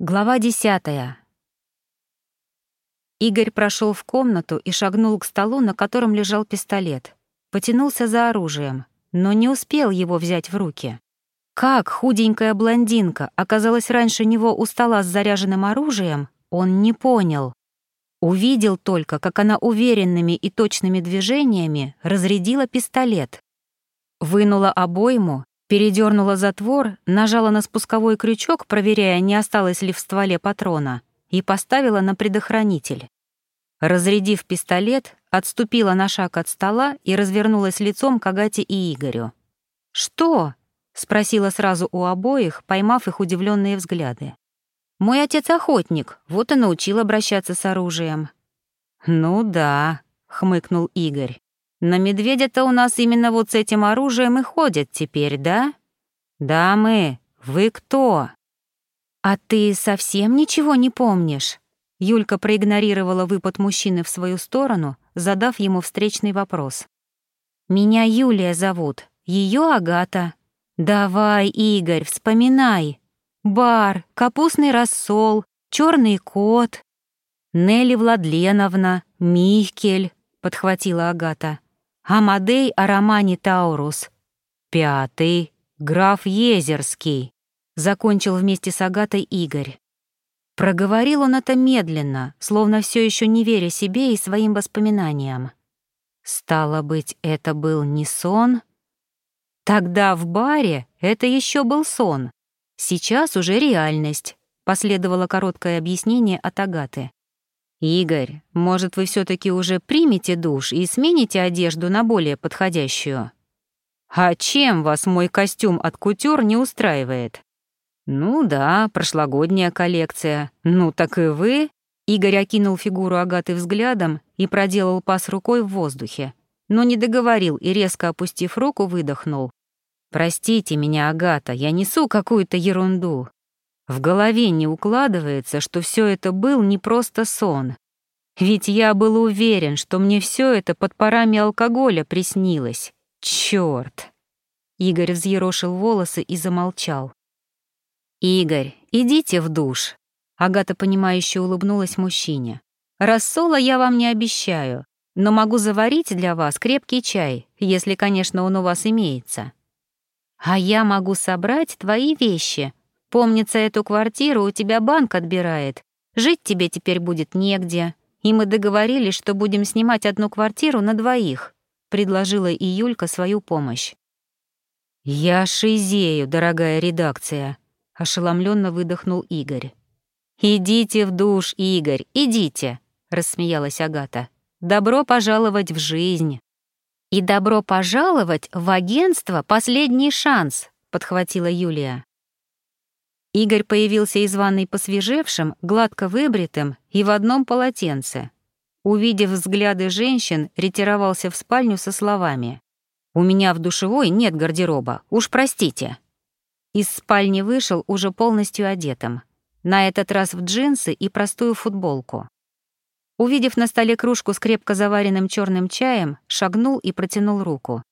Глава десятая. Игорь прошел в комнату и шагнул к столу, на котором лежал пистолет. Потянулся за оружием, но не успел его взять в руки. Как худенькая блондинка оказалась раньше него у стола с заряженным оружием, он не понял. Увидел только, как она уверенными и точными движениями разрядила пистолет. Вынула обойму Передернула затвор, нажала на спусковой крючок, проверяя, не осталось ли в стволе патрона, и поставила на предохранитель. Разрядив пистолет, отступила на шаг от стола и развернулась лицом к Агате и Игорю. «Что?» — спросила сразу у обоих, поймав их удивленные взгляды. «Мой отец охотник, вот и научил обращаться с оружием». «Ну да», — хмыкнул Игорь. На медведя-то у нас именно вот с этим оружием и ходят теперь, да? Дамы, вы кто? А ты совсем ничего не помнишь? Юлька проигнорировала выпад мужчины в свою сторону, задав ему встречный вопрос. «Меня Юлия зовут, ее Агата. Давай, Игорь, вспоминай. Бар, капустный рассол, черный кот». «Нелли Владленовна, Михкель», — подхватила Агата. Амадей Арамани Таурус. Пятый — граф Езерский. Закончил вместе с Агатой Игорь. Проговорил он это медленно, словно все еще не веря себе и своим воспоминаниям. Стало быть, это был не сон? Тогда в баре это еще был сон. Сейчас уже реальность, последовало короткое объяснение от Агаты. «Игорь, может, вы все таки уже примете душ и смените одежду на более подходящую?» «А чем вас мой костюм от кутюр не устраивает?» «Ну да, прошлогодняя коллекция. Ну так и вы...» Игорь окинул фигуру Агаты взглядом и проделал пас рукой в воздухе, но не договорил и, резко опустив руку, выдохнул. «Простите меня, Агата, я несу какую-то ерунду. В голове не укладывается, что все это был не просто сон. Ведь я был уверен, что мне все это под парами алкоголя приснилось. Черт! Игорь взъерошил волосы и замолчал. «Игорь, идите в душ», — Агата, понимающе улыбнулась мужчине. «Рассола я вам не обещаю, но могу заварить для вас крепкий чай, если, конечно, он у вас имеется. А я могу собрать твои вещи, Помнится, эту квартиру у тебя банк отбирает. Жить тебе теперь будет негде. И мы договорились, что будем снимать одну квартиру на двоих», — предложила и Юлька свою помощь. «Я шизею, дорогая редакция», — ошеломленно выдохнул Игорь. «Идите в душ, Игорь, идите», — рассмеялась Агата. «Добро пожаловать в жизнь». «И добро пожаловать в агентство «Последний шанс», — подхватила Юлия. Игорь появился из ванной посвежевшим, гладко выбритым и в одном полотенце. Увидев взгляды женщин, ретировался в спальню со словами «У меня в душевой нет гардероба, уж простите». Из спальни вышел уже полностью одетым, на этот раз в джинсы и простую футболку. Увидев на столе кружку с крепко заваренным черным чаем, шагнул и протянул руку.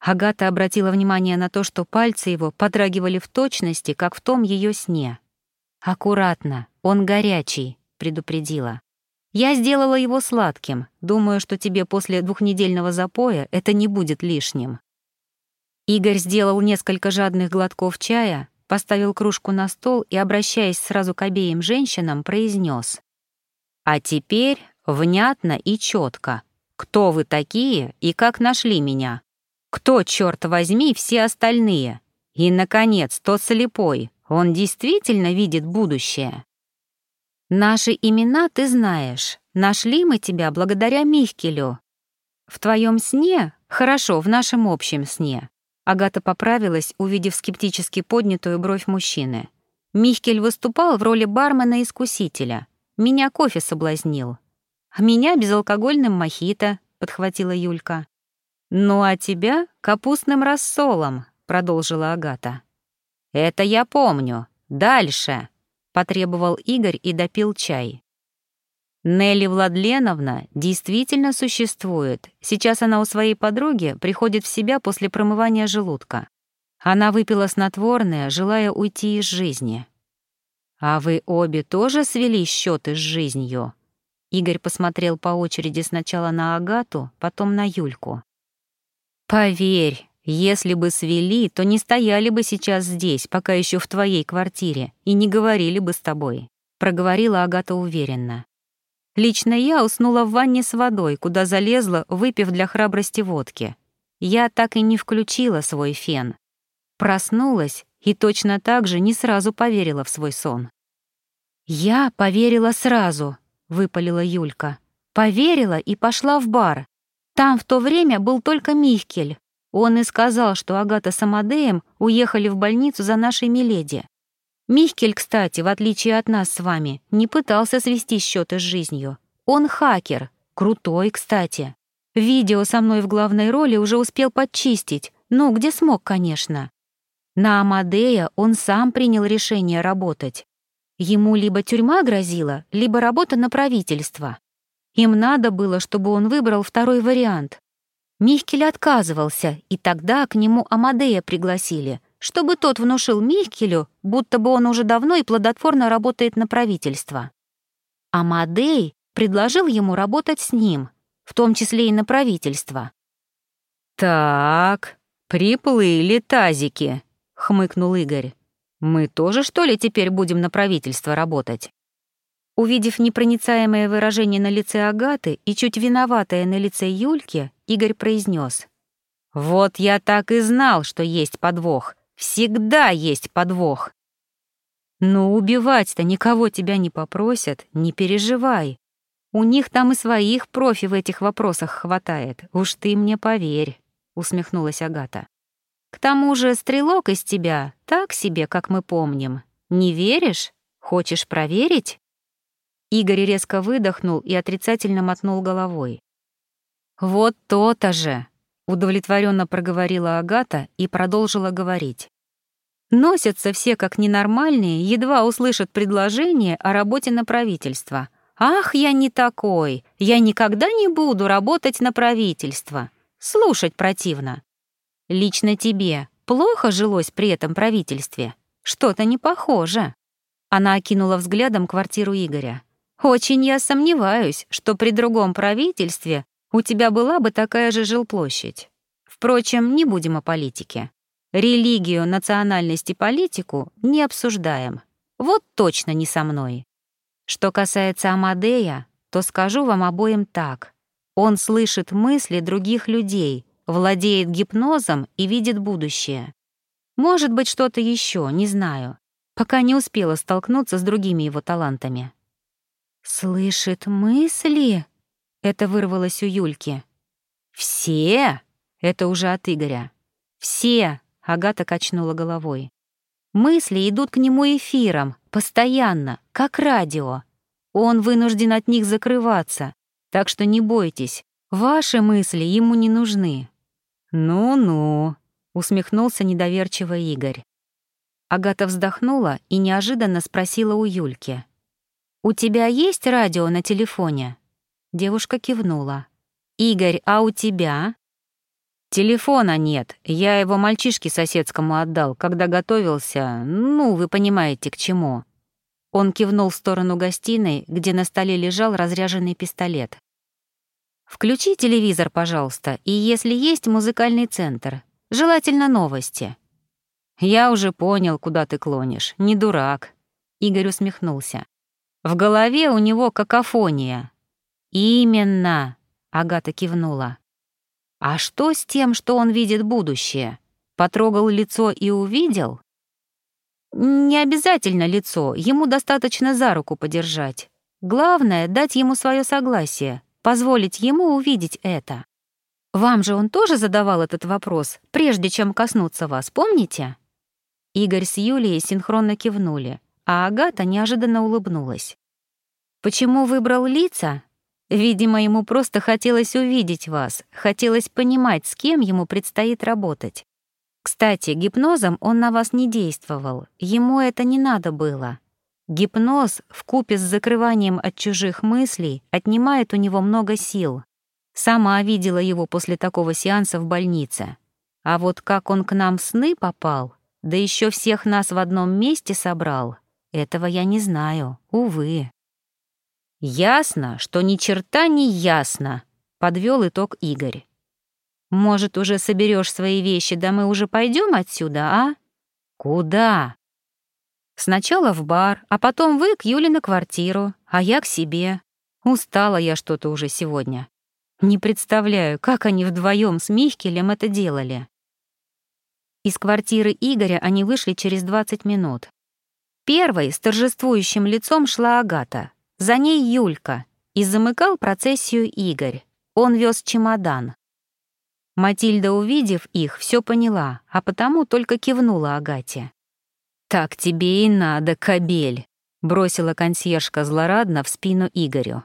Агата обратила внимание на то, что пальцы его подрагивали в точности, как в том ее сне. «Аккуратно, он горячий», — предупредила. «Я сделала его сладким, думаю, что тебе после двухнедельного запоя это не будет лишним». Игорь сделал несколько жадных глотков чая, поставил кружку на стол и, обращаясь сразу к обеим женщинам, произнес: «А теперь внятно и четко. Кто вы такие и как нашли меня?» Кто, черт возьми, все остальные? И, наконец, тот слепой, он действительно видит будущее? Наши имена ты знаешь. Нашли мы тебя благодаря Михкелю. В твоем сне? Хорошо, в нашем общем сне. Агата поправилась, увидев скептически поднятую бровь мужчины. Михкель выступал в роли бармена-искусителя. Меня кофе соблазнил. А меня безалкогольным мохито, подхватила Юлька. «Ну а тебя капустным рассолом», — продолжила Агата. «Это я помню. Дальше», — потребовал Игорь и допил чай. Нелли Владленовна действительно существует. Сейчас она у своей подруги приходит в себя после промывания желудка. Она выпила снотворное, желая уйти из жизни. «А вы обе тоже свели счеты с жизнью?» Игорь посмотрел по очереди сначала на Агату, потом на Юльку. «Поверь, если бы свели, то не стояли бы сейчас здесь, пока еще в твоей квартире, и не говорили бы с тобой», — проговорила Агата уверенно. «Лично я уснула в ванне с водой, куда залезла, выпив для храбрости водки. Я так и не включила свой фен. Проснулась и точно так же не сразу поверила в свой сон. «Я поверила сразу», — выпалила Юлька. «Поверила и пошла в бар. Там в то время был только Михкель. Он и сказал, что Агата с Амадеем уехали в больницу за нашей Миледи. Михкель, кстати, в отличие от нас с вами, не пытался свести счеты с жизнью. Он хакер, крутой, кстати. Видео со мной в главной роли уже успел подчистить, ну, где смог, конечно. На Амадея он сам принял решение работать. Ему либо тюрьма грозила, либо работа на правительство. Им надо было, чтобы он выбрал второй вариант. Михкель отказывался, и тогда к нему Амадея пригласили, чтобы тот внушил Михкелю, будто бы он уже давно и плодотворно работает на правительство. Амадей предложил ему работать с ним, в том числе и на правительство. «Так, приплыли тазики», — хмыкнул Игорь. Мы тоже, что ли, теперь будем на правительство работать? Увидев непроницаемое выражение на лице Агаты и чуть виноватое на лице Юльки, Игорь произнес: «Вот я так и знал, что есть подвох. Всегда есть подвох». «Ну, убивать-то никого тебя не попросят, не переживай. У них там и своих профи в этих вопросах хватает, уж ты мне поверь», — усмехнулась Агата. К тому же стрелок из тебя так себе, как мы помним. Не веришь? Хочешь проверить?» Игорь резко выдохнул и отрицательно мотнул головой. «Вот то-то же!» — удовлетворенно проговорила Агата и продолжила говорить. «Носятся все как ненормальные, едва услышат предложение о работе на правительство. Ах, я не такой! Я никогда не буду работать на правительство! Слушать противно!» Лично тебе плохо жилось при этом правительстве? Что-то не похоже. Она окинула взглядом квартиру Игоря. Очень я сомневаюсь, что при другом правительстве у тебя была бы такая же жилплощадь. Впрочем, не будем о политике. Религию, национальность и политику не обсуждаем. Вот точно не со мной. Что касается Амадея, то скажу вам обоим так. Он слышит мысли других людей, владеет гипнозом и видит будущее. Может быть, что-то еще, не знаю, пока не успела столкнуться с другими его талантами. «Слышит мысли?» — это вырвалось у Юльки. «Все?» — это уже от Игоря. «Все!» — Агата качнула головой. «Мысли идут к нему эфиром, постоянно, как радио. Он вынужден от них закрываться, так что не бойтесь, ваши мысли ему не нужны. «Ну-ну», — усмехнулся недоверчиво Игорь. Агата вздохнула и неожиданно спросила у Юльки. «У тебя есть радио на телефоне?» Девушка кивнула. «Игорь, а у тебя?» «Телефона нет. Я его мальчишке соседскому отдал, когда готовился. Ну, вы понимаете, к чему». Он кивнул в сторону гостиной, где на столе лежал разряженный пистолет. Включи телевизор, пожалуйста, и если есть музыкальный центр, желательно новости. Я уже понял, куда ты клонишь, не дурак. Игорь усмехнулся. В голове у него какофония. Именно, Агата кивнула. А что с тем, что он видит будущее? Потрогал лицо и увидел? Не обязательно лицо, ему достаточно за руку подержать. Главное — дать ему свое согласие, позволить ему увидеть это. Вам же он тоже задавал этот вопрос, прежде чем коснуться вас, помните? Игорь с Юлией синхронно кивнули, а Агата неожиданно улыбнулась. Почему выбрал лица? Видимо, ему просто хотелось увидеть вас, хотелось понимать, с кем ему предстоит работать. Кстати, гипнозом он на вас не действовал, ему это не надо было. Гипноз в купе с закрыванием от чужих мыслей отнимает у него много сил. Сама видела его после такого сеанса в больнице. А вот как он к нам в сны попал, да еще всех нас в одном месте собрал, Этого я не знаю, увы. Ясно, что ни черта не ясно, подвел итог Игорь. Может, уже соберешь свои вещи, да мы уже пойдем отсюда, а? Куда? Сначала в бар, а потом вы к Юле на квартиру, а я к себе. Устала я что-то уже сегодня. Не представляю, как они вдвоем с Михкелем это делали. Из квартиры Игоря они вышли через 20 минут. Первой с торжествующим лицом шла Агата, за ней Юлька, и замыкал процессию Игорь. Он вез чемодан. Матильда, увидев их, все поняла, а потому только кивнула Агате. «Так тебе и надо, кобель», — бросила консьержка злорадно в спину Игорю.